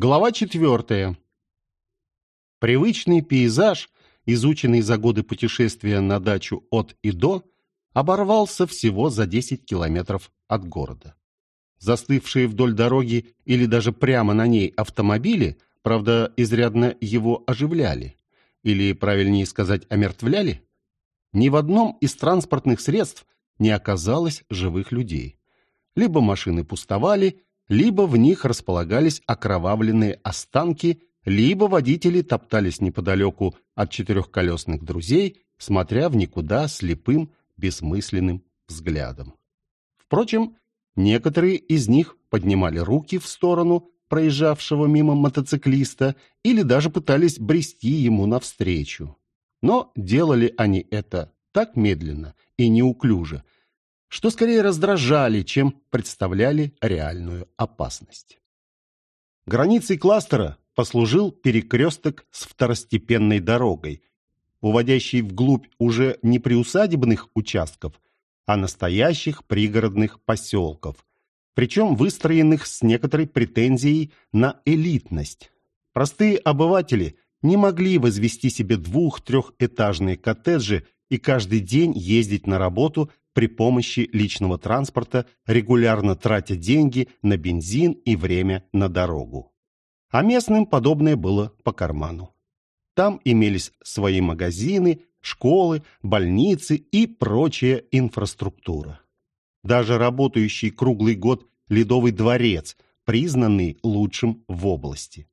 Глава четвертая. Привычный пейзаж, изученный за годы путешествия на дачу от и до, оборвался всего за 10 километров от города. Застывшие вдоль дороги или даже прямо на ней автомобили, правда, изрядно его оживляли, или, правильнее сказать, омертвляли, ни в одном из транспортных средств не оказалось живых людей. Либо машины пустовали, либо в них располагались окровавленные останки, либо водители топтались неподалеку от четырехколесных друзей, смотря в никуда слепым, бессмысленным взглядом. Впрочем, некоторые из них поднимали руки в сторону проезжавшего мимо мотоциклиста или даже пытались брести ему навстречу. Но делали они это так медленно и неуклюже, что скорее раздражали, чем представляли реальную опасность. Границей кластера послужил перекресток с второстепенной дорогой, уводящей вглубь уже не приусадебных участков, а настоящих пригородных поселков, причем выстроенных с некоторой претензией на элитность. Простые обыватели не могли возвести себе двух-трехэтажные коттеджи и каждый день ездить на работу при помощи личного транспорта, регулярно тратя деньги на бензин и время на дорогу. А местным подобное было по карману. Там имелись свои магазины, школы, больницы и прочая инфраструктура. Даже работающий круглый год Ледовый дворец, признанный лучшим в области.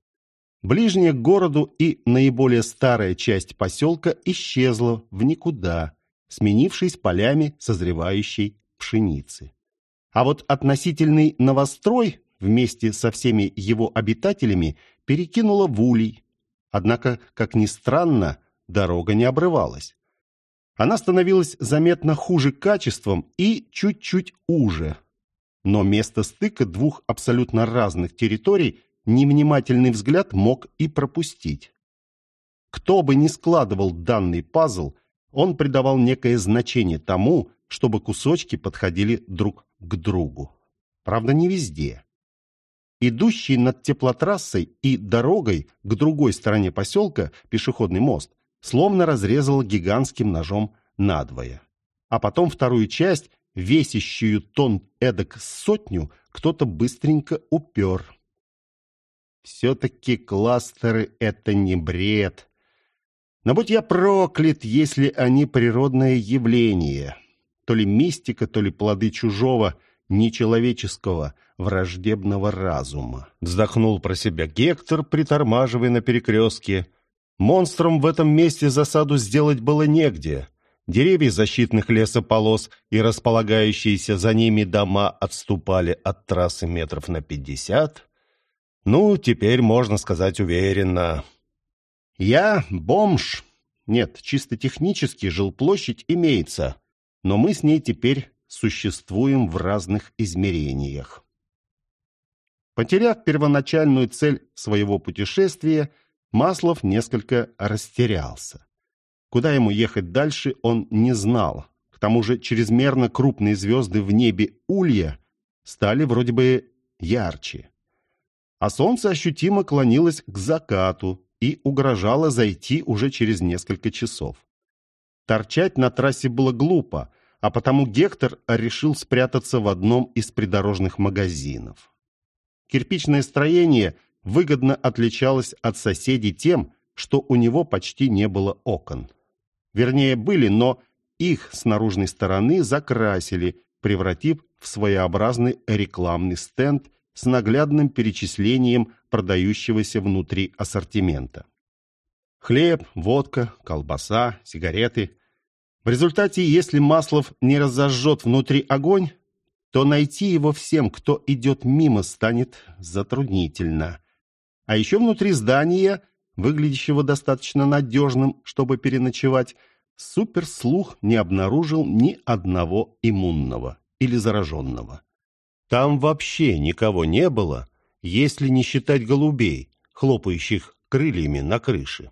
Ближняя к городу и наиболее старая часть поселка исчезла в никуда, сменившись полями созревающей пшеницы. А вот относительный новострой вместе со всеми его обитателями перекинуло в улей. Однако, как ни странно, дорога не обрывалась. Она становилась заметно хуже качеством и чуть-чуть уже. Но место стыка двух абсолютно разных территорий невнимательный взгляд мог и пропустить. Кто бы ни складывал данный пазл, он придавал некое значение тому, чтобы кусочки подходили друг к другу. Правда, не везде. Идущий над теплотрассой и дорогой к другой стороне поселка пешеходный мост словно разрезал гигантским ножом надвое. А потом вторую часть, весящую тон эдак сотню, кто-то быстренько упер. Все-таки кластеры — это не бред. Но будь я проклят, если они природное явление. То ли мистика, то ли плоды чужого, нечеловеческого, враждебного разума. Вздохнул про себя Гектор, притормаживая на перекрестке. Монстрам в этом месте засаду сделать было негде. Деревья защитных лесополос и располагающиеся за ними дома отступали от трассы метров на пятьдесят. Ну, теперь можно сказать уверенно. Я бомж. Нет, чисто технически жилплощадь имеется, но мы с ней теперь существуем в разных измерениях. Потеряв первоначальную цель своего путешествия, Маслов несколько растерялся. Куда ему ехать дальше, он не знал. К тому же чрезмерно крупные звезды в небе Улья стали вроде бы ярче. А солнце ощутимо клонилось к закату, и угрожала зайти уже через несколько часов. Торчать на трассе было глупо, а потому Гектор решил спрятаться в одном из придорожных магазинов. Кирпичное строение выгодно отличалось от соседей тем, что у него почти не было окон. Вернее, были, но их с наружной стороны закрасили, превратив в своеобразный рекламный стенд с наглядным перечислением продающегося внутри ассортимента. Хлеб, водка, колбаса, сигареты. В результате, если Маслов не разожжет внутри огонь, то найти его всем, кто идет мимо, станет затруднительно. А еще внутри здания, выглядящего достаточно надежным, чтобы переночевать, суперслух не обнаружил ни одного иммунного или зараженного. Там вообще никого не было, если не считать голубей, хлопающих крыльями на крыше.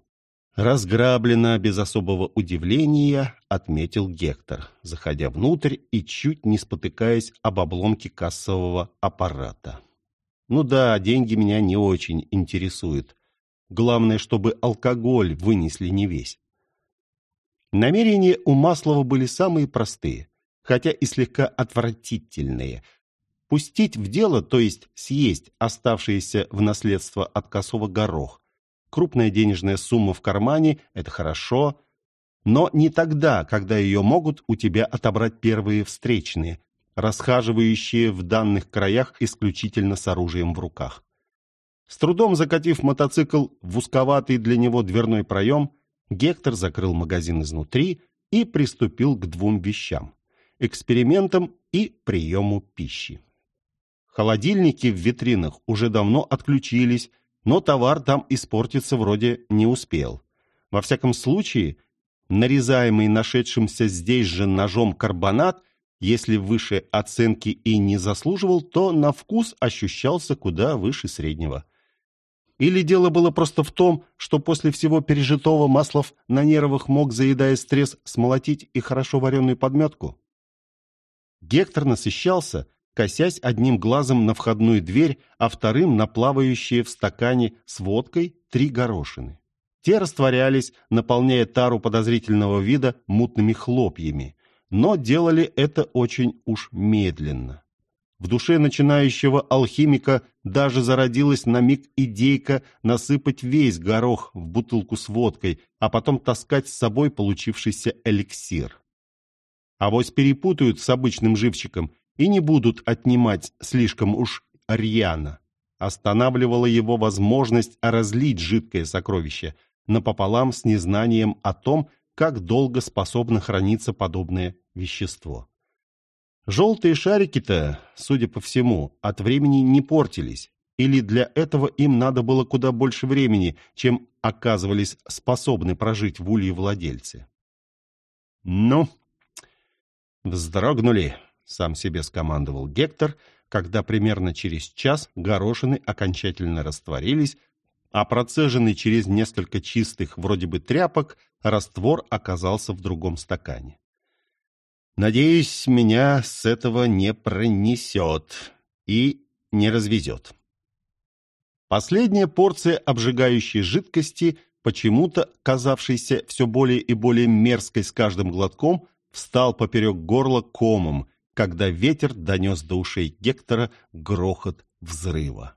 «Разграблено без особого удивления», — отметил Гектор, заходя внутрь и чуть не спотыкаясь об обломке кассового аппарата. Ну да, деньги меня не очень интересуют. Главное, чтобы алкоголь вынесли не весь. Намерения у Маслова были самые простые, хотя и слегка отвратительные. Пустить в дело, то есть съесть оставшиеся в наследство от косого горох. Крупная денежная сумма в кармане – это хорошо, но не тогда, когда ее могут у тебя отобрать первые встречные, расхаживающие в данных краях исключительно с оружием в руках. С трудом закатив мотоцикл в узковатый для него дверной проем, Гектор закрыл магазин изнутри и приступил к двум вещам – экспериментам и приему пищи. Холодильники в витринах уже давно отключились, но товар там испортиться вроде не успел. Во всяком случае, нарезаемый нашедшимся здесь же ножом карбонат, если выше оценки и не заслуживал, то на вкус ощущался куда выше среднего. Или дело было просто в том, что после всего пережитого Маслов на нервах мог, заедая стресс, смолотить и хорошо вареную подметку? Гектор насыщался, косясь одним глазом на входную дверь, а вторым на плавающие в стакане с водкой три горошины. Те растворялись, наполняя тару подозрительного вида мутными хлопьями, но делали это очень уж медленно. В душе начинающего алхимика даже зародилась на миг идейка насыпать весь горох в бутылку с водкой, а потом таскать с собой получившийся эликсир. Авось перепутают с обычным живчиком и не будут отнимать слишком уж рьяно. Останавливала его возможность разлить жидкое сокровище, напополам с незнанием о том, как долго способно храниться подобное вещество. Желтые шарики-то, судя по всему, от времени не портились, или для этого им надо было куда больше времени, чем оказывались способны прожить в улье владельцы. «Ну?» «Вздрогнули», — сам себе скомандовал Гектор, когда примерно через час горошины окончательно растворились, а процеженный через несколько чистых, вроде бы тряпок, раствор оказался в другом стакане. Надеюсь, меня с этого не пронесет и не развезет. Последняя порция обжигающей жидкости, почему-то казавшейся все более и более мерзкой с каждым глотком, встал поперек горла комом, когда ветер донес до ушей Гектора грохот взрыва.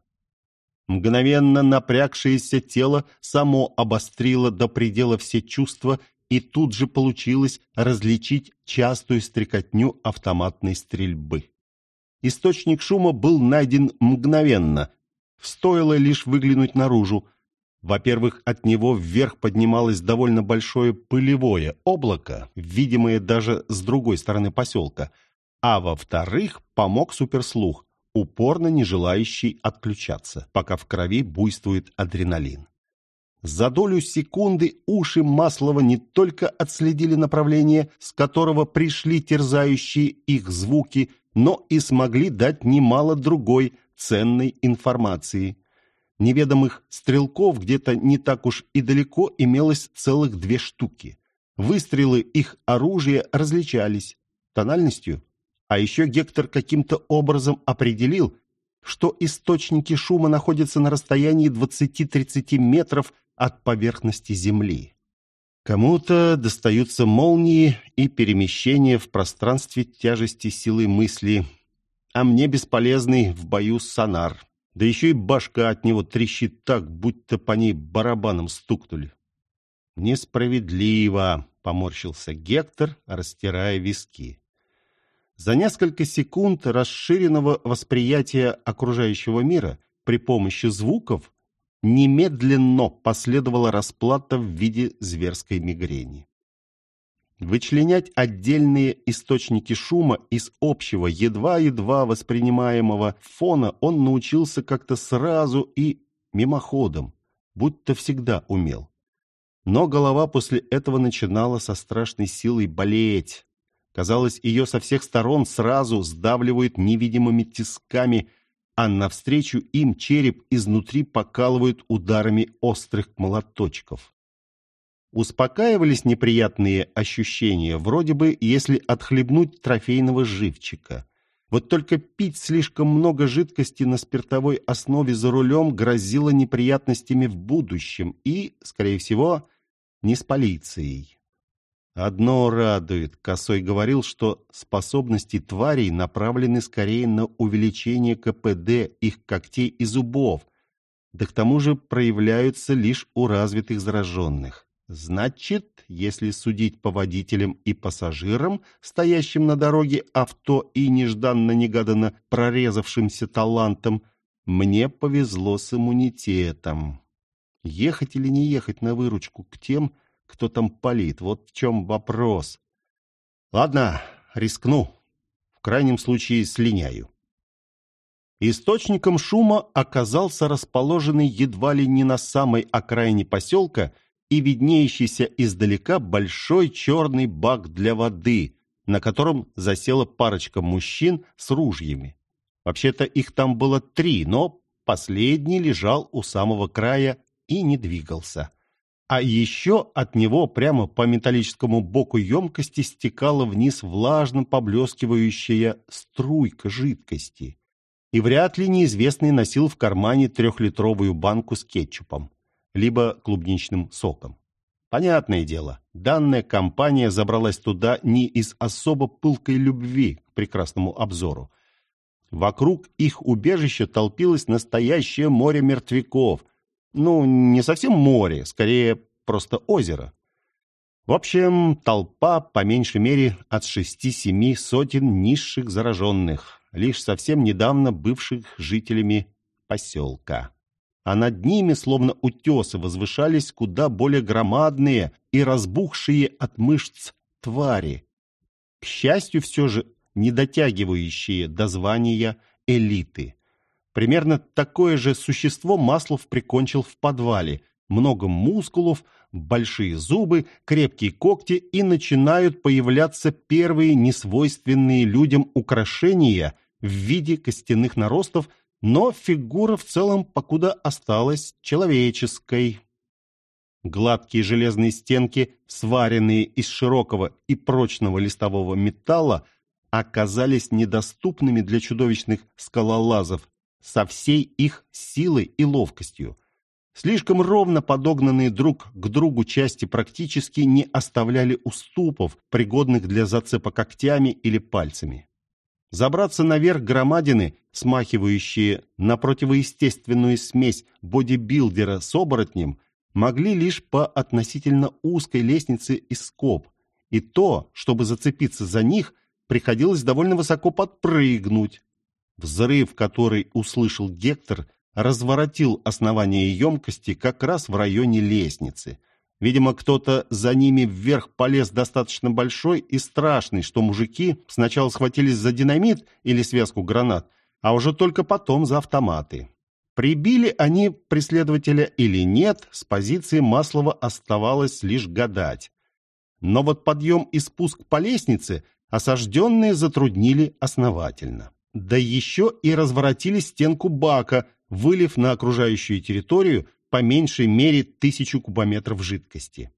Мгновенно напрягшееся тело само обострило до предела все чувства и тут же получилось различить частую стрекотню автоматной стрельбы. Источник шума был найден мгновенно. Стоило лишь выглянуть наружу. Во-первых, от него вверх поднималось довольно большое пылевое облако, видимое даже с другой стороны поселка. А во-вторых, помог суперслух, упорно не желающий отключаться, пока в крови буйствует адреналин. За долю секунды уши Маслова не только отследили направление, с которого пришли терзающие их звуки, но и смогли дать немало другой ценной информации. Неведомых стрелков где-то не так уж и далеко имелось целых две штуки. Выстрелы их оружия различались тональностью, а еще Гектор каким-то образом определил, что источники шума находятся на расстоянии 20-30 метров от поверхности Земли. Кому-то достаются молнии и перемещения в пространстве тяжести силы мысли, а мне бесполезный в бою сонар. Да еще и башка от него трещит так, будто по ней барабаном стукнули. «Несправедливо!» — поморщился Гектор, растирая виски. За несколько секунд расширенного восприятия окружающего мира при помощи звуков немедленно последовала расплата в виде зверской мигрени. Вычленять отдельные источники шума из общего, едва-едва воспринимаемого фона он научился как-то сразу и мимоходом, будто всегда умел. Но голова после этого начинала со страшной силой болеть. Казалось, ее со всех сторон сразу сдавливают невидимыми тисками, а навстречу им череп изнутри покалывают ударами острых молоточков. Успокаивались неприятные ощущения, вроде бы, если отхлебнуть трофейного живчика. Вот только пить слишком много жидкости на спиртовой основе за рулем грозило неприятностями в будущем и, скорее всего, не с полицией. Одно радует, Косой говорил, что способности тварей направлены скорее на увеличение КПД их когтей и зубов, да к тому же проявляются лишь у развитых зараженных. Значит, если судить по водителям и пассажирам, стоящим на дороге авто и нежданно-негаданно прорезавшимся талантом, мне повезло с иммунитетом. Ехать или не ехать на выручку к тем, кто там палит, вот в чем вопрос. Ладно, рискну. В крайнем случае слиняю. Источником шума оказался расположенный едва ли не на самой окраине поселка – и виднеющийся издалека большой черный бак для воды, на котором засела парочка мужчин с ружьями. Вообще-то их там было три, но последний лежал у самого края и не двигался. А еще от него прямо по металлическому боку емкости стекала вниз влажно поблескивающая струйка жидкости. И вряд ли неизвестный носил в кармане трехлитровую банку с кетчупом либо клубничным соком. Понятное дело, данная компания забралась туда не из особо пылкой любви к прекрасному обзору. Вокруг их убежища толпилось настоящее море мертвяков. Ну, не совсем море, скорее просто озеро. В общем, толпа, по меньшей мере, от шести-семи сотен низших зараженных, лишь совсем недавно бывших жителями поселка а над ними, словно утесы, возвышались куда более громадные и разбухшие от мышц твари. К счастью, все же не дотягивающие до звания элиты. Примерно такое же существо Маслов прикончил в подвале. Много мускулов, большие зубы, крепкие когти, и начинают появляться первые несвойственные людям украшения в виде костяных наростов но фигура в целом покуда осталась человеческой. Гладкие железные стенки, сваренные из широкого и прочного листового металла, оказались недоступными для чудовищных скалолазов со всей их силой и ловкостью. Слишком ровно подогнанные друг к другу части практически не оставляли уступов, пригодных для зацепа когтями или пальцами. Забраться наверх громадины, смахивающие на противоестественную смесь бодибилдера с оборотнем, могли лишь по относительно узкой лестнице из скоб. И то, чтобы зацепиться за них, приходилось довольно высоко подпрыгнуть. Взрыв, который услышал Гектор, разворотил основание емкости как раз в районе лестницы. Видимо, кто-то за ними вверх полез достаточно большой и страшный, что мужики сначала схватились за динамит или связку гранат, а уже только потом за автоматы. Прибили они преследователя или нет, с позиции Маслова оставалось лишь гадать. Но вот подъем и спуск по лестнице осажденные затруднили основательно. Да еще и разворотили стенку бака, вылив на окружающую территорию по меньшей мере тысячу кубометров жидкости.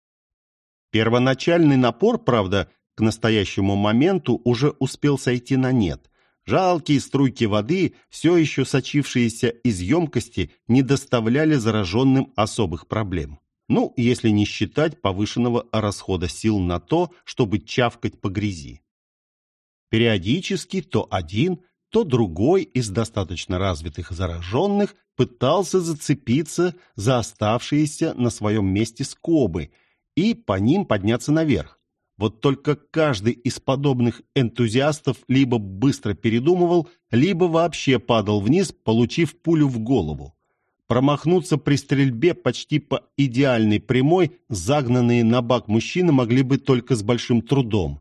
Первоначальный напор, правда, к настоящему моменту уже успел сойти на нет. Жалкие струйки воды, все еще сочившиеся из емкости, не доставляли зараженным особых проблем. Ну, если не считать повышенного расхода сил на то, чтобы чавкать по грязи. Периодически то один, то другой из достаточно развитых зараженных пытался зацепиться за оставшиеся на своем месте скобы и по ним подняться наверх. Вот только каждый из подобных энтузиастов либо быстро передумывал, либо вообще падал вниз, получив пулю в голову. Промахнуться при стрельбе почти по идеальной прямой, загнанные на бак мужчины могли бы только с большим трудом.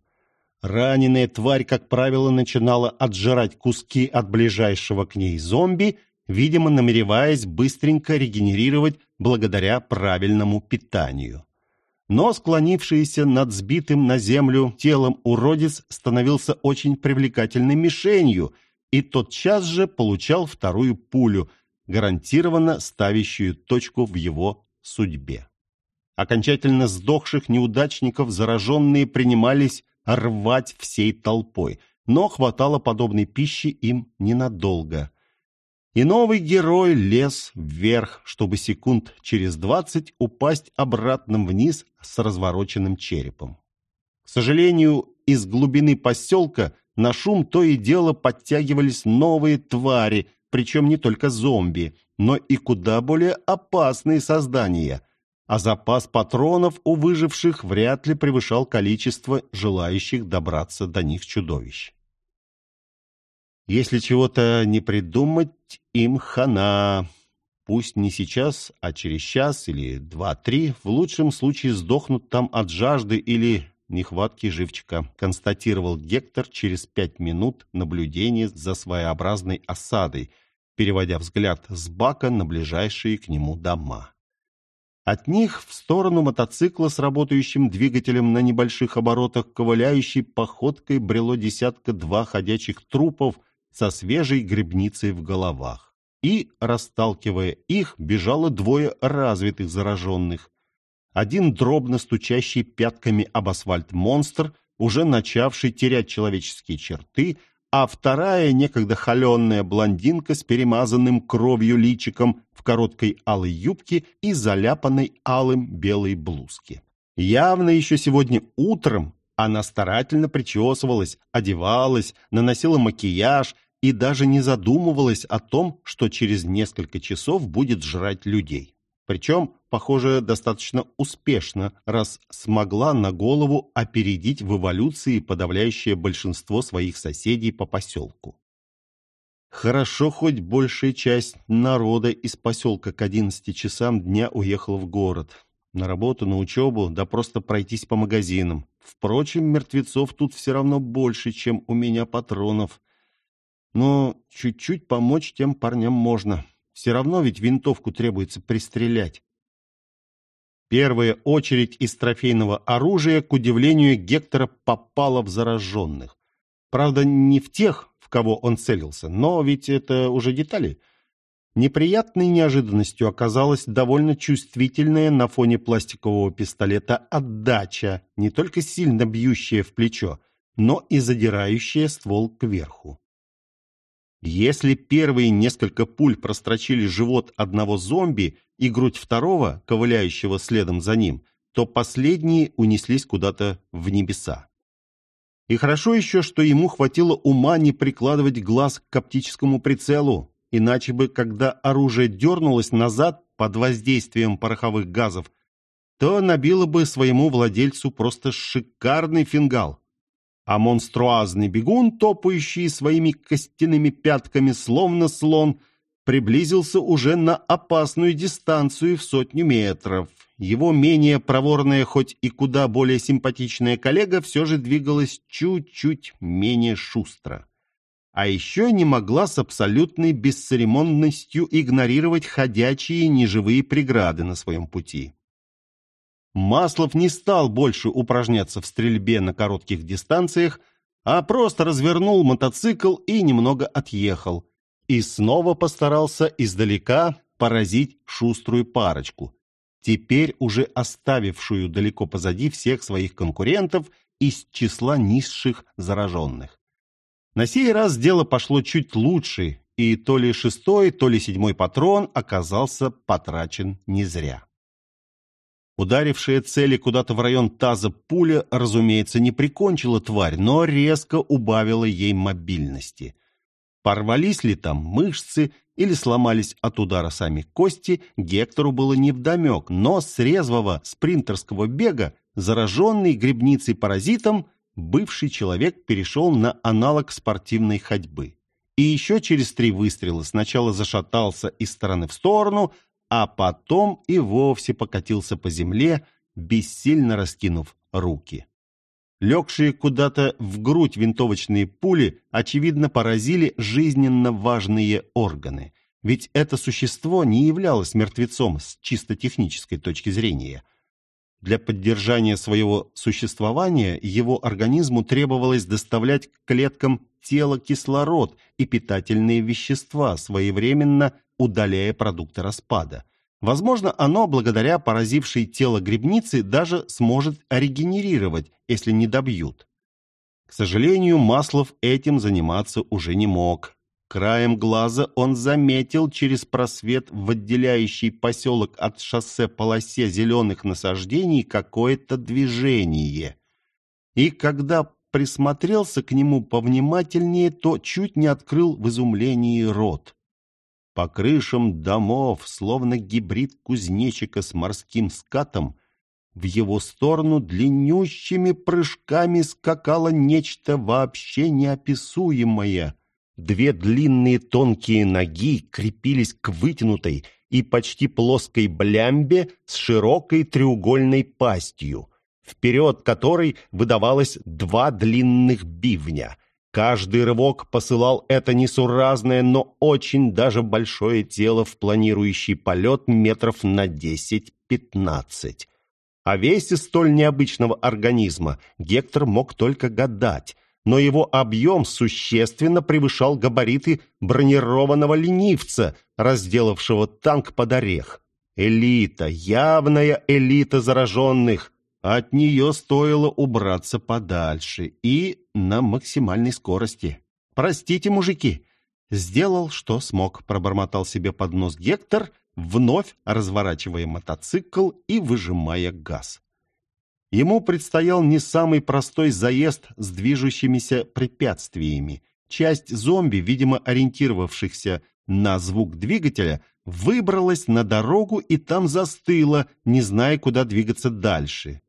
Раненая тварь, как правило, начинала отжирать куски от ближайшего к ней зомби видимо, намереваясь быстренько регенерировать благодаря правильному питанию. Но склонившийся над сбитым на землю телом уродец становился очень привлекательной мишенью и тотчас же получал вторую пулю, гарантированно ставящую точку в его судьбе. Окончательно сдохших неудачников зараженные принимались рвать всей толпой, но хватало подобной пищи им ненадолго. И новый герой лез вверх, чтобы секунд через двадцать упасть обратно вниз с развороченным черепом. К сожалению, из глубины поселка на шум то и дело подтягивались новые твари, причем не только зомби, но и куда более опасные создания, а запас патронов у выживших вряд ли превышал количество желающих добраться до них чудовищ. Если чего-то не придумать, им хана. Пусть не сейчас, а через час или два-три, в лучшем случае сдохнут там от жажды или нехватки живчика, констатировал Гектор через пять минут наблюдения за своеобразной осадой, переводя взгляд с бака на ближайшие к нему дома. От них в сторону мотоцикла с работающим двигателем на небольших оборотах, ковыляющей походкой брело десятка-два ходячих трупов со свежей грибницей в головах. И, расталкивая их, бежало двое развитых зараженных один дробно стучащий пятками об асфальт монстр, уже начавший терять человеческие черты, а вторая, некогда холеная блондинка с перемазанным кровью личиком короткой алой юбке и заляпанной алым белой блузке. Явно еще сегодня утром она старательно причесывалась, одевалась, наносила макияж и даже не задумывалась о том, что через несколько часов будет жрать людей. Причем, похоже, достаточно успешно, раз смогла на голову опередить в эволюции подавляющее большинство своих соседей по поселку. Хорошо, хоть большая часть народа из поселка к 11 часам дня уехала в город. На работу, на учебу, да просто пройтись по магазинам. Впрочем, мертвецов тут все равно больше, чем у меня патронов. Но чуть-чуть помочь тем парням можно. Все равно ведь винтовку требуется пристрелять. Первая очередь из трофейного оружия, к удивлению Гектора, попала в зараженных. Правда, не в тех, в кого он целился, но ведь это уже детали. Неприятной неожиданностью оказалась довольно чувствительная на фоне пластикового пистолета отдача, не только сильно бьющая в плечо, но и задирающая ствол кверху. Если первые несколько пуль прострочили живот одного зомби и грудь второго, ковыляющего следом за ним, то последние унеслись куда-то в небеса. И хорошо еще, что ему хватило ума не прикладывать глаз к оптическому прицелу, иначе бы, когда оружие дернулось назад под воздействием пороховых газов, то набило бы своему владельцу просто шикарный фингал а монструазный бегун, топающий своими костяными пятками, словно слон, приблизился уже на опасную дистанцию в сотню метров. Его менее проворная, хоть и куда более симпатичная коллега все же двигалась чуть-чуть менее шустро. А еще не могла с абсолютной бесцеремонностью игнорировать ходячие неживые преграды на своем пути. Маслов не стал больше упражняться в стрельбе на коротких дистанциях, а просто развернул мотоцикл и немного отъехал. И снова постарался издалека поразить шуструю парочку, теперь уже оставившую далеко позади всех своих конкурентов из числа низших зараженных. На сей раз дело пошло чуть лучше, и то ли шестой, то ли седьмой патрон оказался потрачен не зря. Ударившая цели куда-то в район таза пуля, разумеется, не прикончила тварь, но резко убавила ей мобильности. Порвались ли там мышцы или сломались от удара сами кости, Гектору было невдомек, но с резвого спринтерского бега, зараженный грибницей-паразитом, бывший человек перешел на аналог спортивной ходьбы. И еще через три выстрела сначала зашатался из стороны в сторону, а потом и вовсе покатился по земле, бессильно раскинув руки. Легшие куда-то в грудь винтовочные пули, очевидно, поразили жизненно важные органы, ведь это существо не являлось мертвецом с чисто технической точки зрения. Для поддержания своего существования его организму требовалось доставлять к клеткам тела кислород и питательные вещества, своевременно удаляя продукты распада. Возможно, оно, благодаря поразившей тело грибницы, даже сможет регенерировать, если не добьют. К сожалению, Маслов этим заниматься уже не мог. Краем глаза он заметил через просвет в отделяющий поселок от шоссе полосе зеленых насаждений какое-то движение. И когда присмотрелся к нему повнимательнее, то чуть не открыл в изумлении рот. По крышам домов, словно гибрид кузнечика с морским скатом, в его сторону длиннющими прыжками скакало нечто вообще неописуемое. Две длинные тонкие ноги крепились к вытянутой и почти плоской блямбе с широкой треугольной пастью, вперед которой выдавалось два длинных бивня. Каждый рывок посылал это несуразное, но очень даже большое тело в планирующий полет метров на десять-пятнадцать. О весе столь необычного организма Гектор мог только гадать, но его объем существенно превышал габариты бронированного ленивца, разделавшего танк под орех. Элита, явная элита зараженных. От нее стоило убраться подальше и на максимальной скорости. «Простите, мужики!» «Сделал, что смог», — пробормотал себе под нос Гектор — вновь разворачивая мотоцикл и выжимая газ. Ему предстоял не самый простой заезд с движущимися препятствиями. Часть зомби, видимо ориентировавшихся на звук двигателя, выбралась на дорогу и там застыла, не зная, куда двигаться дальше.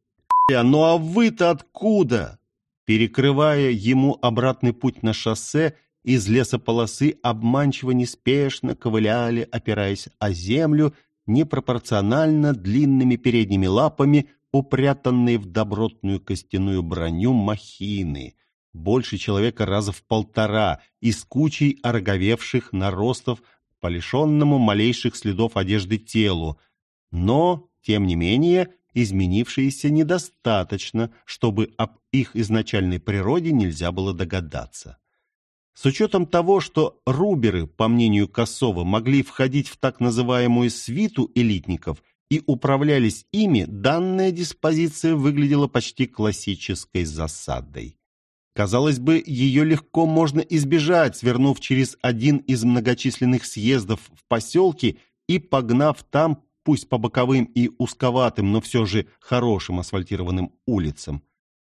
«Ну а вы-то откуда?» Перекрывая ему обратный путь на шоссе, из лесополосы обманчиво неспешно ковыляли, опираясь о землю, непропорционально длинными передними лапами, упрятанные в добротную костяную броню махины, больше человека раза в полтора, и с кучей ороговевших наростов по лишенному малейших следов одежды телу, но, тем не менее, изменившиеся недостаточно, чтобы об их изначальной природе нельзя было догадаться. С учетом того, что руберы, по мнению Косова, могли входить в так называемую свиту элитников и управлялись ими, данная диспозиция выглядела почти классической засадой. Казалось бы, ее легко можно избежать, свернув через один из многочисленных съездов в поселке и погнав там, пусть по боковым и узковатым, но все же хорошим асфальтированным улицам.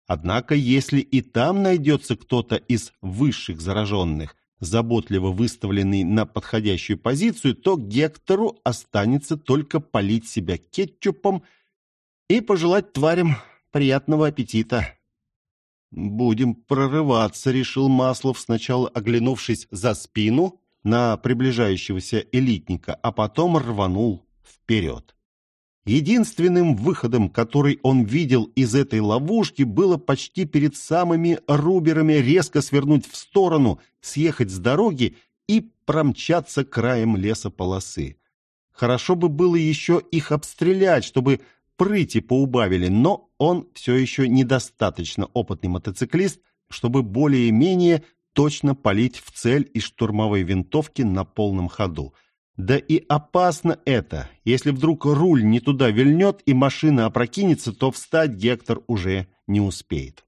Однако, если и там найдется кто-то из высших зараженных, заботливо выставленный на подходящую позицию, то Гектору останется только полить себя кетчупом и пожелать тварям приятного аппетита. «Будем прорываться», — решил Маслов, сначала оглянувшись за спину на приближающегося элитника, а потом рванул вперед. Единственным выходом, который он видел из этой ловушки, было почти перед самыми руберами резко свернуть в сторону, съехать с дороги и промчаться краем лесополосы. Хорошо бы было еще их обстрелять, чтобы прыти поубавили, но он все еще недостаточно опытный мотоциклист, чтобы более-менее точно палить в цель из штурмовой винтовки на полном ходу. Да и опасно это. Если вдруг руль не туда вильнет и машина опрокинется, то встать Гектор уже не успеет.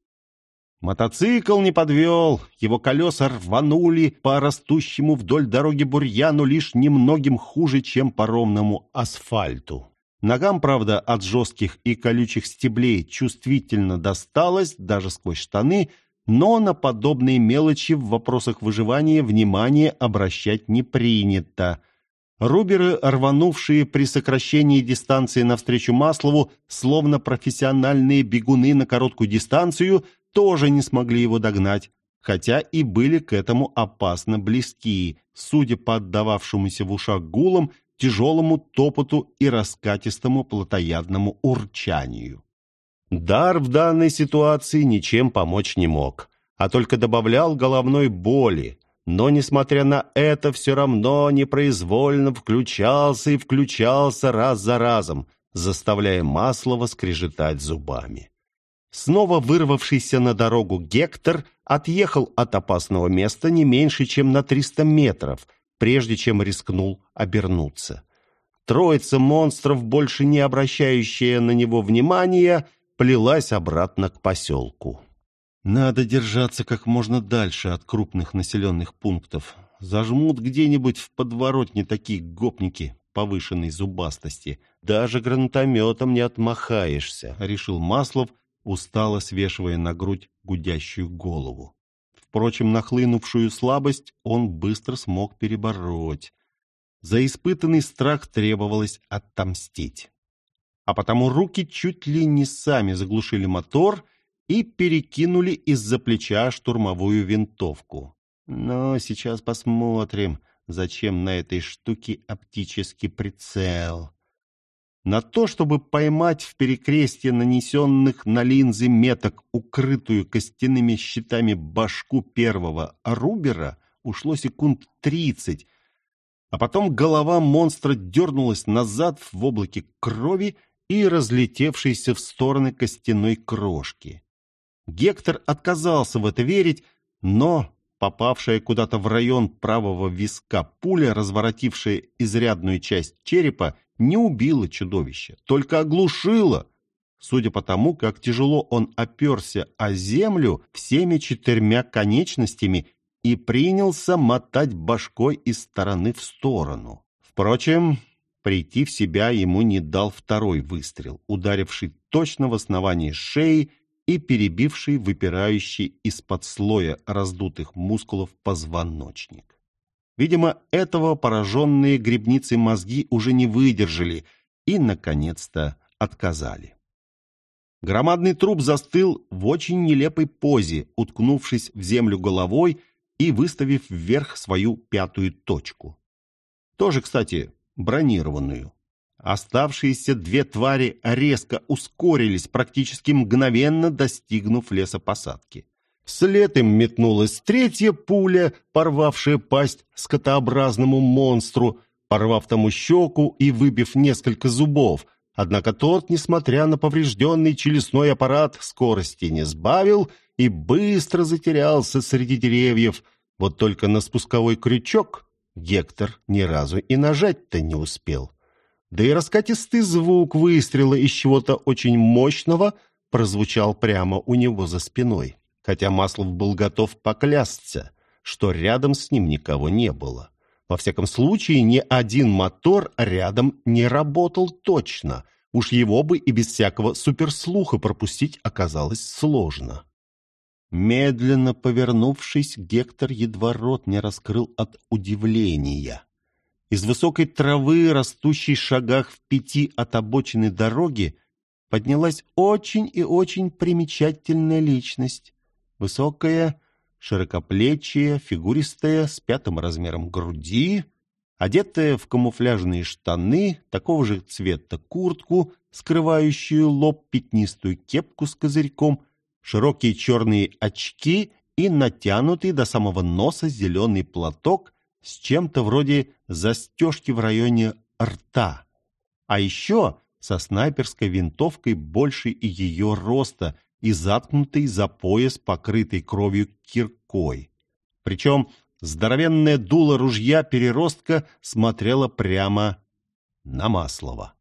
Мотоцикл не подвел, его колеса рванули по растущему вдоль дороги бурьяну лишь немногим хуже, чем по ровному асфальту. Ногам, правда, от жестких и колючих стеблей чувствительно досталось, даже сквозь штаны, но на подобные мелочи в вопросах выживания внимание обращать не принято – Руберы, рванувшие при сокращении дистанции навстречу Маслову, словно профессиональные бегуны на короткую дистанцию, тоже не смогли его догнать, хотя и были к этому опасно близки, судя по отдававшемуся в ушах гулам, тяжелому топоту и раскатистому плотоядному урчанию. Дар в данной ситуации ничем помочь не мог, а только добавлял головной боли, но, несмотря на это, все равно непроизвольно включался и включался раз за разом, заставляя Маслова скрежетать зубами. Снова вырвавшийся на дорогу Гектор отъехал от опасного места не меньше, чем на 300 метров, прежде чем рискнул обернуться. Троица монстров, больше не обращающая на него внимания, плелась обратно к поселку. Надо держаться как можно дальше от крупных населенных пунктов. Зажмут где-нибудь в подворотне такие гопники повышенной зубастости. Даже гранатометом не отмахаешься, решил Маслов, устало свешивая на грудь гудящую голову. Впрочем, нахлынувшую слабость он быстро смог перебороть. За испытанный страх требовалось отомстить. А потому руки чуть ли не сами заглушили мотор и перекинули из-за плеча штурмовую винтовку. Но сейчас посмотрим, зачем на этой штуке оптический прицел. На то, чтобы поймать в перекрестье нанесенных на линзы меток укрытую костяными щитами башку первого Рубера, ушло секунд тридцать, а потом голова монстра дернулась назад в облаке крови и разлетевшейся в стороны костяной крошки. Гектор отказался в это верить, но попавшая куда-то в район правого виска пуля, разворотившая изрядную часть черепа, не убила чудовище, только оглушила. Судя по тому, как тяжело он оперся о землю всеми четырьмя конечностями и принялся мотать башкой из стороны в сторону. Впрочем, прийти в себя ему не дал второй выстрел, ударивший точно в основании шеи и перебивший выпирающий из-под слоя раздутых мускулов позвоночник. Видимо, этого пораженные грибницы мозги уже не выдержали и, наконец-то, отказали. Громадный труп застыл в очень нелепой позе, уткнувшись в землю головой и выставив вверх свою пятую точку. Тоже, кстати, бронированную. Оставшиеся две твари резко ускорились, практически мгновенно достигнув лесопосадки. Вслед им метнулась третья пуля, порвавшая пасть скотообразному монстру, порвав тому щеку и выбив несколько зубов. Однако тот, несмотря на поврежденный челюстной аппарат, скорости не сбавил и быстро затерялся среди деревьев. Вот только на спусковой крючок Гектор ни разу и нажать-то не успел да и раскатистый звук выстрела из чего-то очень мощного прозвучал прямо у него за спиной, хотя Маслов был готов поклясться, что рядом с ним никого не было. Во всяком случае, ни один мотор рядом не работал точно. Уж его бы и без всякого суперслуха пропустить оказалось сложно. Медленно повернувшись, Гектор едва рот не раскрыл от удивления. Из высокой травы, растущей в шагах в пяти от обочины дороги, поднялась очень и очень примечательная личность. Высокая, широкоплечья, фигуристая, с пятым размером груди, одетая в камуфляжные штаны, такого же цвета куртку, скрывающую лоб, пятнистую кепку с козырьком, широкие черные очки и натянутый до самого носа зеленый платок с чем-то вроде застежки в районе рта. А еще со снайперской винтовкой больше и ее роста и заткнутой за пояс, покрытой кровью киркой. Причем здоровенное дуло ружья переростка смотрело прямо на Маслова.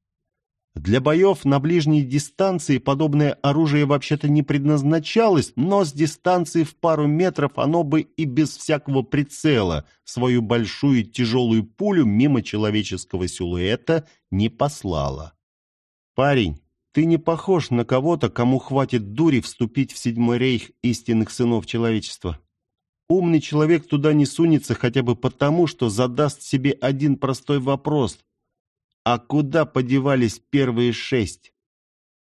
Для боев на ближней дистанции подобное оружие вообще-то не предназначалось, но с дистанции в пару метров оно бы и без всякого прицела свою большую тяжелую пулю мимо человеческого силуэта не послало. «Парень, ты не похож на кого-то, кому хватит дури вступить в седьмой рейх истинных сынов человечества. Умный человек туда не сунется хотя бы потому, что задаст себе один простой вопрос – а куда подевались первые шесть?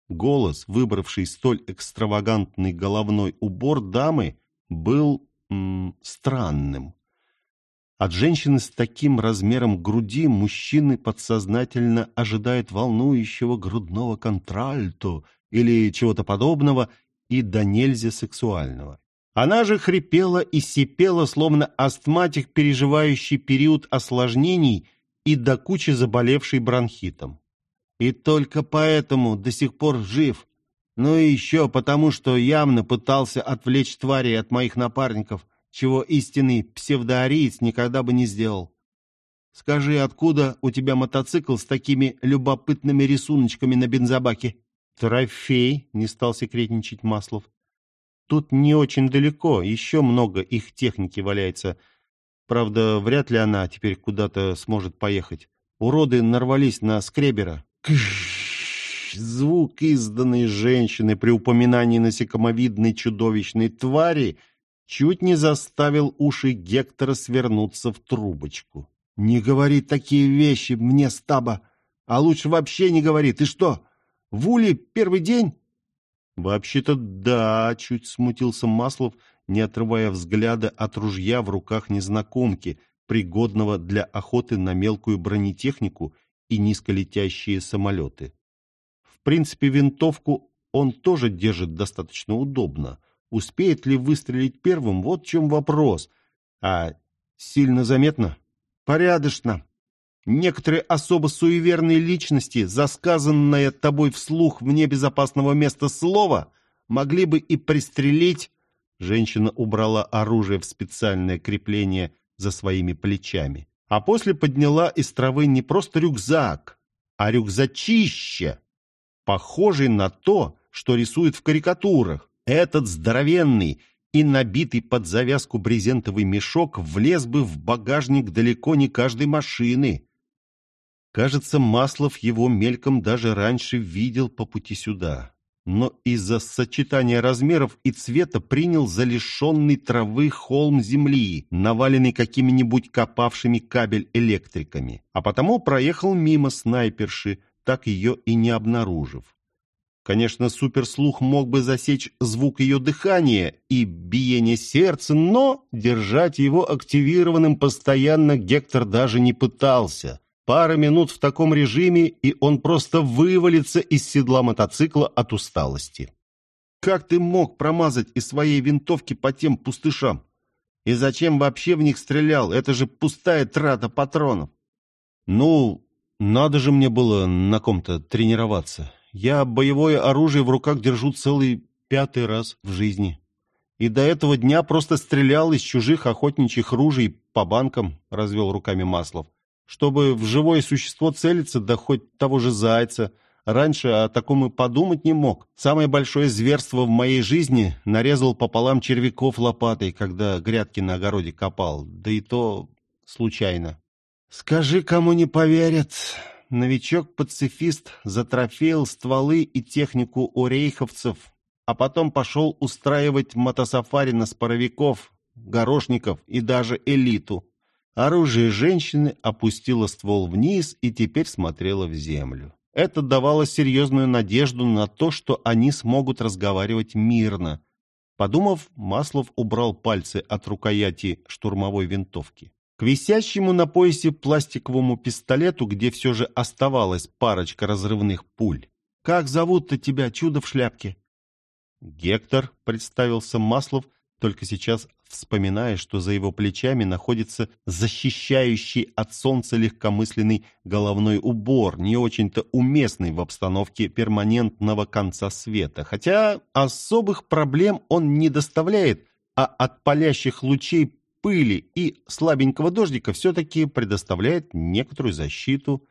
Голос, выбравший столь экстравагантный головной убор дамы, был м, странным. От женщины с таким размером груди мужчины подсознательно ожидают волнующего грудного контральто или чего-то подобного и до нельзя сексуального. Она же хрипела и сипела, словно астматик, переживающий период осложнений и до кучи заболевший бронхитом. И только поэтому до сих пор жив. Ну и еще потому, что явно пытался отвлечь твари от моих напарников, чего истинный псевдоариец никогда бы не сделал. Скажи, откуда у тебя мотоцикл с такими любопытными рисуночками на бензобаке? Трофей, не стал секретничать Маслов. Тут не очень далеко, еще много их техники валяется. Правда, вряд ли она теперь куда-то сможет поехать. Уроды нарвались на скребера. Звук, изданный женщиной при упоминании насекомовидной чудовищной твари, чуть не заставил уши Гектора свернуться в трубочку. «Не говори такие вещи мне, стаба! А лучше вообще не говори! Ты что, в Уле первый день?» «Вообще-то да», — чуть смутился Маслов, не отрывая взгляда от ружья в руках незнакомки, пригодного для охоты на мелкую бронетехнику и низколетящие самолеты. В принципе, винтовку он тоже держит достаточно удобно. Успеет ли выстрелить первым, вот в чем вопрос. А сильно заметно? Порядочно. Некоторые особо суеверные личности, засказанное тобой вслух вне безопасного места слова, могли бы и пристрелить. Женщина убрала оружие в специальное крепление за своими плечами, а после подняла из травы не просто рюкзак, а рюкзачище, похожий на то, что рисуют в карикатурах. Этот здоровенный и набитый под завязку брезентовый мешок влез бы в багажник далеко не каждой машины. Кажется, Маслов его мельком даже раньше видел по пути сюда но из-за сочетания размеров и цвета принял за лишенный травы холм земли, наваленный какими-нибудь копавшими кабель электриками, а потому проехал мимо снайперши, так ее и не обнаружив. Конечно, суперслух мог бы засечь звук ее дыхания и биение сердца, но держать его активированным постоянно Гектор даже не пытался. Пара минут в таком режиме, и он просто вывалится из седла мотоцикла от усталости. Как ты мог промазать из своей винтовки по тем пустышам? И зачем вообще в них стрелял? Это же пустая трата патронов. Ну, надо же мне было на ком-то тренироваться. Я боевое оружие в руках держу целый пятый раз в жизни. И до этого дня просто стрелял из чужих охотничьих ружей по банкам, развел руками Маслов чтобы в живое существо целиться, да хоть того же зайца. Раньше о таком и подумать не мог. Самое большое зверство в моей жизни нарезал пополам червяков лопатой, когда грядки на огороде копал, да и то случайно. Скажи, кому не поверят. Новичок-пацифист затрофеил стволы и технику у рейховцев, а потом пошел устраивать мотосафари на споровиков, горошников и даже элиту. Оружие женщины опустило ствол вниз и теперь смотрело в землю. Это давало серьезную надежду на то, что они смогут разговаривать мирно. Подумав, Маслов убрал пальцы от рукояти штурмовой винтовки. К висящему на поясе пластиковому пистолету, где все же оставалась парочка разрывных пуль. «Как зовут-то тебя, чудо в шляпке?» «Гектор», — представился Маслов, только сейчас вспоминая, что за его плечами находится защищающий от солнца легкомысленный головной убор, не очень-то уместный в обстановке перманентного конца света. Хотя особых проблем он не доставляет, а от палящих лучей пыли и слабенького дождика все-таки предоставляет некоторую защиту.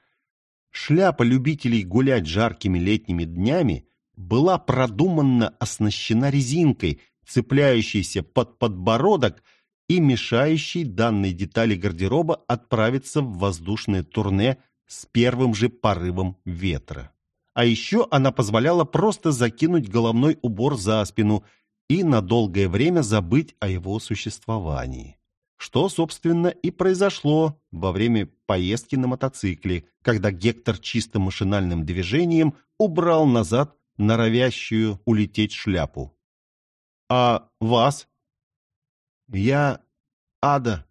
Шляпа любителей гулять жаркими летними днями была продуманно оснащена резинкой – цепляющийся под подбородок и мешающий данной детали гардероба отправиться в воздушное турне с первым же порывом ветра. А еще она позволяла просто закинуть головной убор за спину и на долгое время забыть о его существовании. Что, собственно, и произошло во время поездки на мотоцикле, когда Гектор чисто машинальным движением убрал назад норовящую улететь шляпу. А вас? Я ада.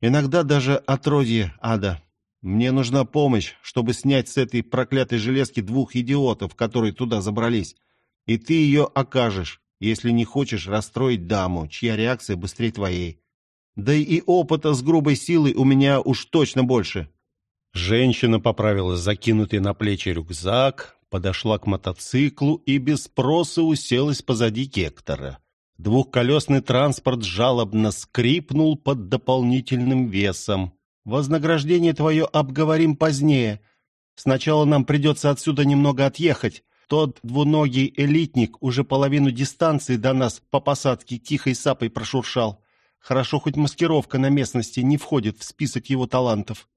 Иногда даже отродье ада. Мне нужна помощь, чтобы снять с этой проклятой железки двух идиотов, которые туда забрались. И ты ее окажешь, если не хочешь расстроить даму, чья реакция быстрее твоей. Да и опыта с грубой силой у меня уж точно больше. Женщина поправила закинутый на плечи рюкзак, подошла к мотоциклу и без спроса уселась позади Гектора. Двухколесный транспорт жалобно скрипнул под дополнительным весом. «Вознаграждение твое обговорим позднее. Сначала нам придется отсюда немного отъехать. Тот двуногий элитник уже половину дистанции до нас по посадке тихой сапой прошуршал. Хорошо, хоть маскировка на местности не входит в список его талантов.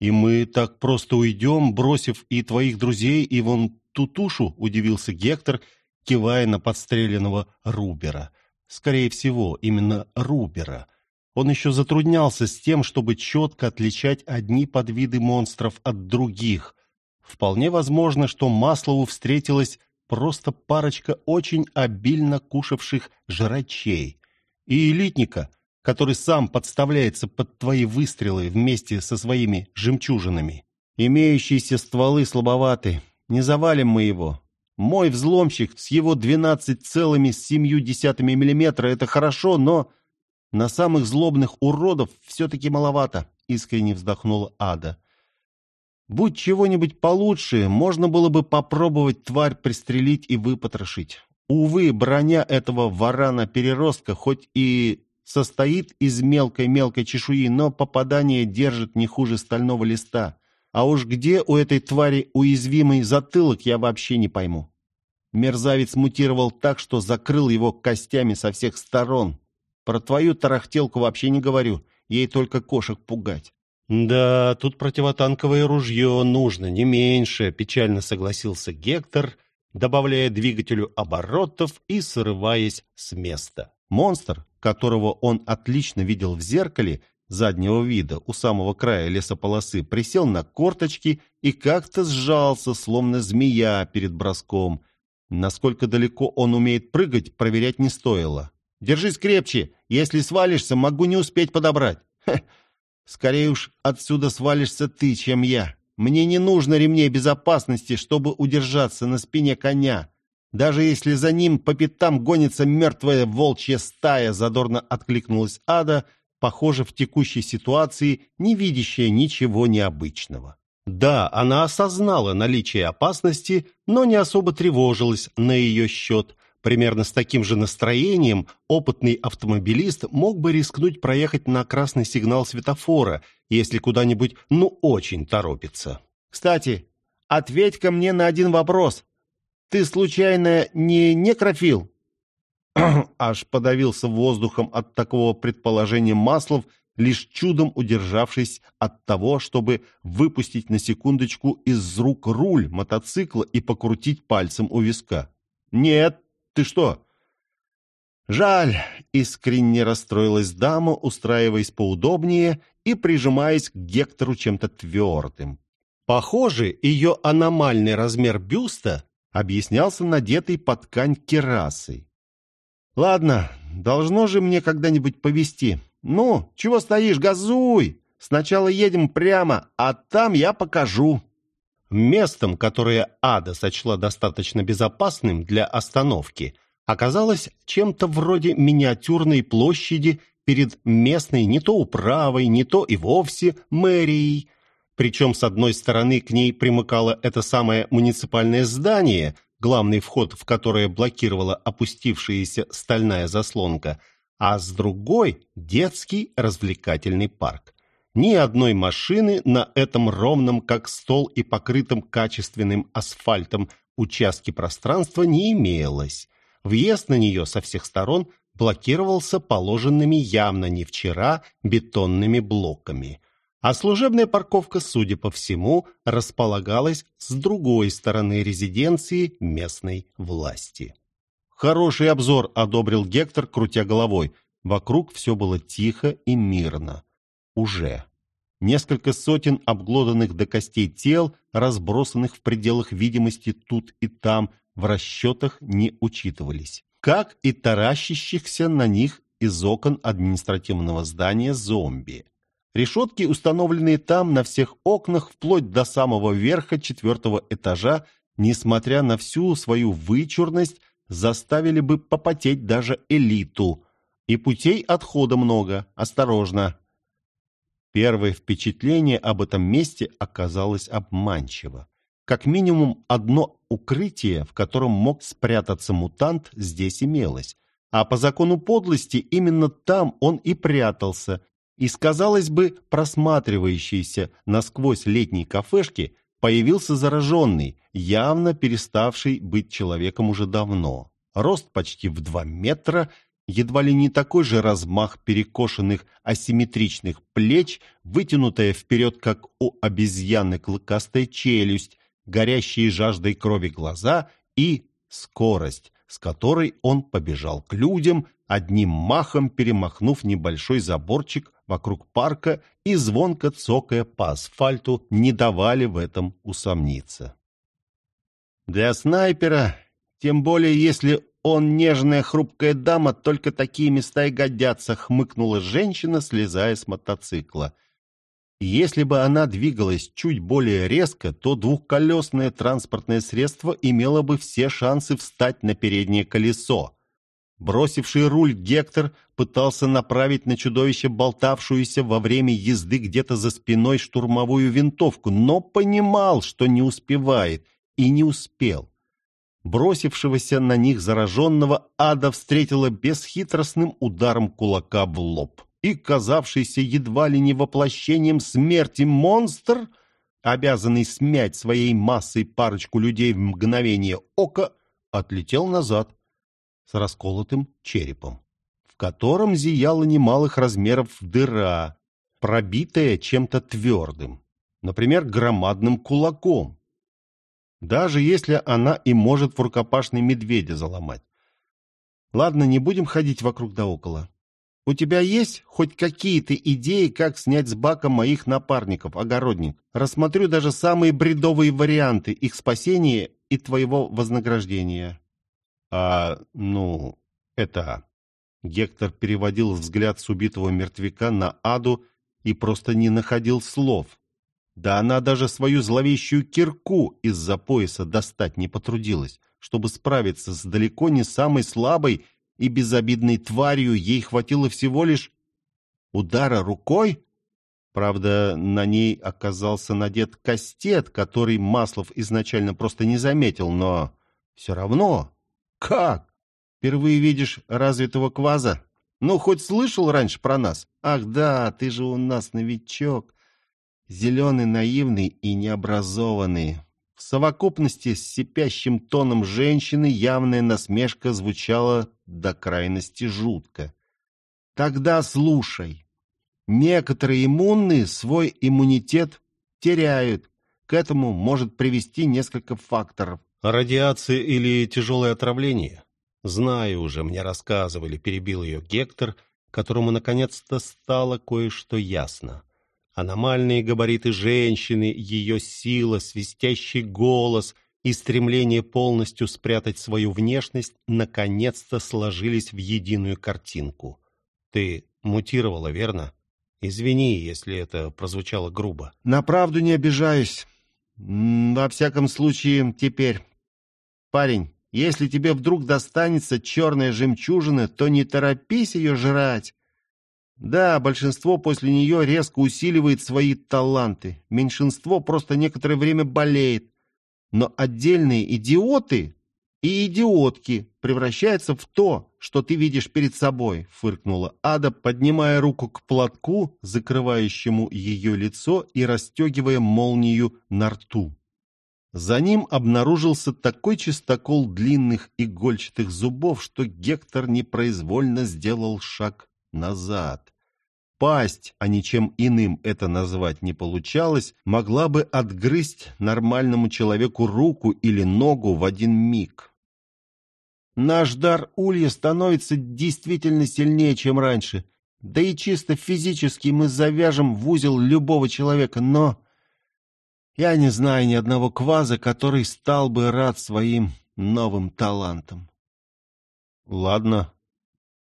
«И мы так просто уйдем, бросив и твоих друзей, и вон ту тушу?» — удивился Гектор, кивая на подстреленного Рубера. Скорее всего, именно Рубера. Он еще затруднялся с тем, чтобы четко отличать одни подвиды монстров от других. Вполне возможно, что Маслову встретилась просто парочка очень обильно кушавших жрачей. И элитника, который сам подставляется под твои выстрелы вместе со своими жемчужинами. Имеющиеся стволы слабоваты. Не завалим мы его. Мой взломщик с его 12,7 мм — это хорошо, но на самых злобных уродов все-таки маловато, — искренне вздохнула Ада. Будь чего-нибудь получше, можно было бы попробовать тварь пристрелить и выпотрошить. Увы, броня этого варана-переростка хоть и состоит из мелкой-мелкой чешуи, но попадание держит не хуже стального листа. А уж где у этой твари уязвимый затылок, я вообще не пойму. Мерзавец мутировал так, что закрыл его костями со всех сторон. Про твою тарахтелку вообще не говорю, ей только кошек пугать. «Да, тут противотанковое ружье нужно, не меньше», — печально согласился Гектор, добавляя двигателю оборотов и срываясь с места. Монстр, которого он отлично видел в зеркале заднего вида у самого края лесополосы, присел на корточки и как-то сжался, словно змея перед броском. Насколько далеко он умеет прыгать, проверять не стоило. «Держись крепче! Если свалишься, могу не успеть подобрать!» Ха. «Скорее уж отсюда свалишься ты, чем я. Мне не нужно ремней безопасности, чтобы удержаться на спине коня. Даже если за ним по пятам гонится мертвая волчья стая, задорно откликнулась Ада, похоже, в текущей ситуации не видящая ничего необычного. Да, она осознала наличие опасности, но не особо тревожилась на ее счет. Примерно с таким же настроением опытный автомобилист мог бы рискнуть проехать на красный сигнал светофора, если куда-нибудь ну очень торопится. «Кстати, ответь-ка мне на один вопрос», ты, случайно, не некрофил?» Аж подавился воздухом от такого предположения Маслов, лишь чудом удержавшись от того, чтобы выпустить на секундочку из рук руль мотоцикла и покрутить пальцем у виска. «Нет, ты что?» «Жаль», — искренне расстроилась дама, устраиваясь поудобнее и прижимаясь к Гектору чем-то твердым. Похоже, ее аномальный размер бюста объяснялся надетой под ткань керасой. «Ладно, должно же мне когда-нибудь повезти. Ну, чего стоишь, газуй! Сначала едем прямо, а там я покажу». Местом, которое Ада сочла достаточно безопасным для остановки, оказалось чем-то вроде миниатюрной площади перед местной не то управой, не то и вовсе мэрией, причем с одной стороны к ней примыкало это самое муниципальное здание, главный вход в которое блокировала опустившаяся стальная заслонка, а с другой – детский развлекательный парк. Ни одной машины на этом ровном, как стол и покрытом качественным асфальтом участке пространства не имелось. Въезд на нее со всех сторон блокировался положенными явно не вчера бетонными блоками – а служебная парковка, судя по всему, располагалась с другой стороны резиденции местной власти. «Хороший обзор», — одобрил Гектор, крутя головой. Вокруг все было тихо и мирно. Уже. Несколько сотен обглоданных до костей тел, разбросанных в пределах видимости тут и там, в расчетах не учитывались. Как и таращащихся на них из окон административного здания зомби. Решетки, установленные там на всех окнах, вплоть до самого верха четвертого этажа, несмотря на всю свою вычурность, заставили бы попотеть даже элиту. И путей отхода много, осторожно. Первое впечатление об этом месте оказалось обманчиво. Как минимум одно укрытие, в котором мог спрятаться мутант, здесь имелось. А по закону подлости именно там он и прятался, из, казалось бы, просматривающейся насквозь летней кафешки появился зараженный, явно переставший быть человеком уже давно. Рост почти в два метра, едва ли не такой же размах перекошенных асимметричных плеч, вытянутая вперед, как у обезьяны клыкастая челюсть, горящие жаждой крови глаза и скорость, с которой он побежал к людям, одним махом перемахнув небольшой заборчик вокруг парка и звонко цокая по асфальту, не давали в этом усомниться. Для снайпера, тем более если он нежная хрупкая дама, только такие места и годятся, хмыкнула женщина, слезая с мотоцикла. Если бы она двигалась чуть более резко, то двухколесное транспортное средство имело бы все шансы встать на переднее колесо. Бросивший руль Гектор пытался направить на чудовище болтавшуюся во время езды где-то за спиной штурмовую винтовку, но понимал, что не успевает, и не успел. Бросившегося на них зараженного ада встретила бесхитростным ударом кулака в лоб. И казавшийся едва ли не воплощением смерти монстр, обязанный смять своей массой парочку людей в мгновение ока, отлетел назад с расколотым черепом, в котором зияла немалых размеров дыра, пробитая чем-то твердым, например, громадным кулаком. Даже если она и может в рукопашной медведя заломать. Ладно, не будем ходить вокруг да около. У тебя есть хоть какие-то идеи, как снять с бака моих напарников, огородник? Рассмотрю даже самые бредовые варианты их спасения и твоего вознаграждения. А, ну, это... Гектор переводил взгляд с убитого мертвяка на Аду и просто не находил слов. Да она даже свою зловещую кирку из-за пояса достать не потрудилась, чтобы справиться с далеко не самой слабой и безобидной тварью, ей хватило всего лишь удара рукой. Правда, на ней оказался надет кастет, который Маслов изначально просто не заметил, но все равно «Как? Впервые видишь развитого кваза? Ну, хоть слышал раньше про нас? Ах да, ты же у нас новичок. Зеленый, наивный и необразованный». В совокупности с сипящим тоном женщины явная насмешка звучала до крайности жутко. «Тогда слушай. Некоторые иммунные свой иммунитет теряют. К этому может привести несколько факторов. Радиация или тяжелое отравление? Знаю уже, мне рассказывали, перебил ее Гектор, которому наконец-то стало кое-что ясно. Аномальные габариты женщины, ее сила, свистящий голос и стремление полностью спрятать свою внешность наконец-то сложились в единую картинку. Ты мутировала, верно? Извини, если это прозвучало грубо. На правду не обижаюсь. Во всяком случае, теперь. Парень, если тебе вдруг достанется черная жемчужина, то не торопись ее жрать. Да, большинство после нее резко усиливает свои таланты. Меньшинство просто некоторое время болеет. Но отдельные идиоты и идиотки превращаются в то, что ты видишь перед собой, фыркнула Ада, поднимая руку к платку, закрывающему ее лицо и расстегивая молнию на рту. За ним обнаружился такой чистокол длинных игольчатых зубов, что Гектор непроизвольно сделал шаг назад. Пасть, а ничем иным это назвать не получалось, могла бы отгрызть нормальному человеку руку или ногу в один миг. Наш дар улья становится действительно сильнее, чем раньше. Да и чисто физически мы завяжем в узел любого человека, но... Я не знаю ни одного кваза, который стал бы рад своим новым талантам. Ладно,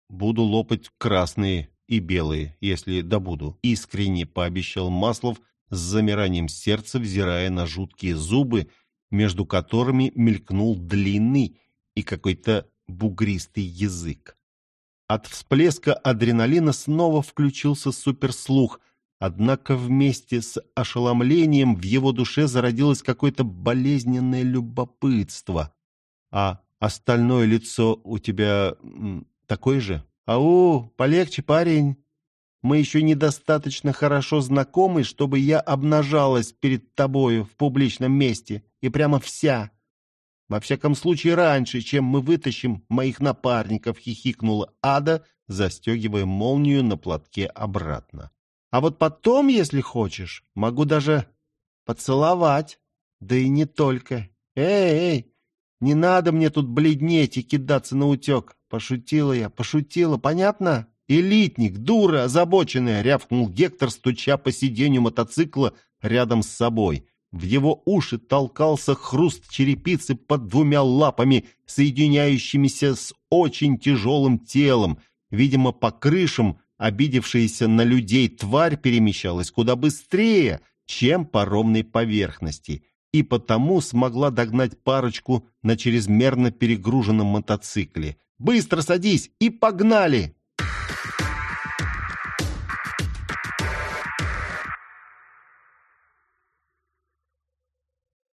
буду лопать красные и белые, если добуду, искренне пообещал Маслов с замиранием сердца, взирая на жуткие зубы, между которыми мелькнул длинный и какой-то бугристый язык. От всплеска адреналина снова включился суперслух — Однако вместе с ошеломлением в его душе зародилось какое-то болезненное любопытство. А остальное лицо у тебя такое же? Ау, полегче, парень. Мы еще недостаточно хорошо знакомы, чтобы я обнажалась перед тобою в публичном месте, и прямо вся. Во всяком случае, раньше, чем мы вытащим моих напарников, хихикнула Ада, застегивая молнию на платке обратно. А вот потом, если хочешь, могу даже поцеловать. Да и не только. Эй, эй, не надо мне тут бледнеть и кидаться на утек. Пошутила я, пошутила, понятно? Элитник, дура, озабоченная, рявкнул Гектор, стуча по сиденью мотоцикла рядом с собой. В его уши толкался хруст черепицы под двумя лапами, соединяющимися с очень тяжелым телом. Видимо, по крышам обидевшаяся на людей тварь перемещалась куда быстрее, чем по ровной поверхности, и потому смогла догнать парочку на чрезмерно перегруженном мотоцикле. «Быстро садись и погнали!»